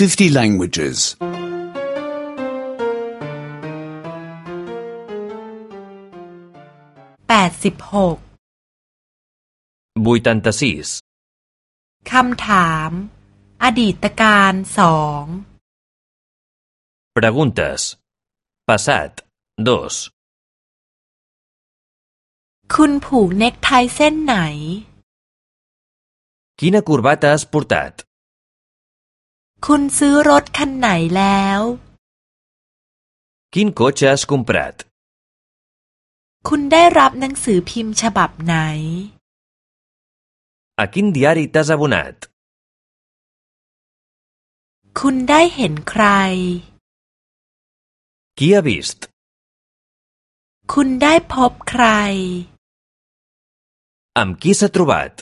50 languages. 86 86. คำถาม อดีตการสอง Preguntes. Passat. 2. คุณผูกเน็กไทเส้นไหน Quina corbata has portat? คุณซื้อรถคันไหนแล้ว Quin cotxe has comprat? คุณได้รับหนังสือพิมพ์ฉบับไหน A quin diari t'has abonat? คุณได้เห็นใคร Qui ha vist? คุณได้พบใคร Amb qui s'ha trobat?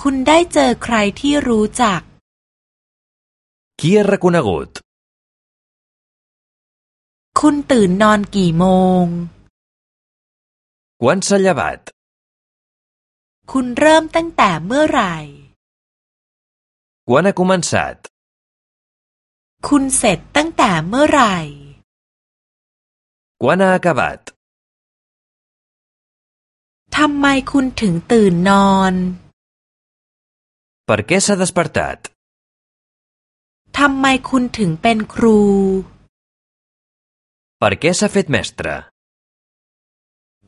คุณได้เจอใครที่รู้จัก Qui ha reconegut? คุณตื่นนอนกี่โมง Quan s'ha llevat? คุณเริ่มตั้งแต่เมื่อไหร่ Quan ha començat? คุณเสร็จตั้งแต่เมื่อไหร่ Quan ha acabat? ทำไมคุณถึงตื่นนอน Per què s'ha despertat? ทำไมคุณถึงเป็นครู Per què s'ha fet mestre?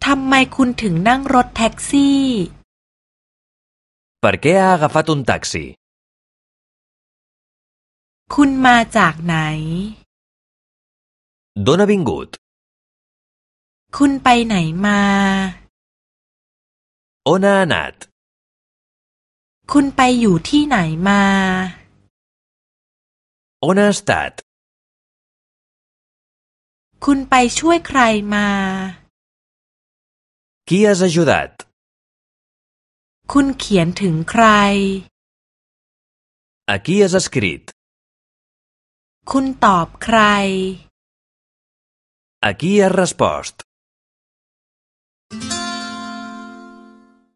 ทำไมคุณถึงนั่งรถแท็กซี่ Per què ha agafat un taxi? คุณมาจากไหน D'on ha vingut? คุณไปไหนมา On ha anat? คุณไปอยู่ที่ไหนมา On ha estat? คุณไปช่วยใครมา Qui has ajudat? คุณเขียนถึงใคร A qui has escrit? คุณตอบใคร A qui has respost?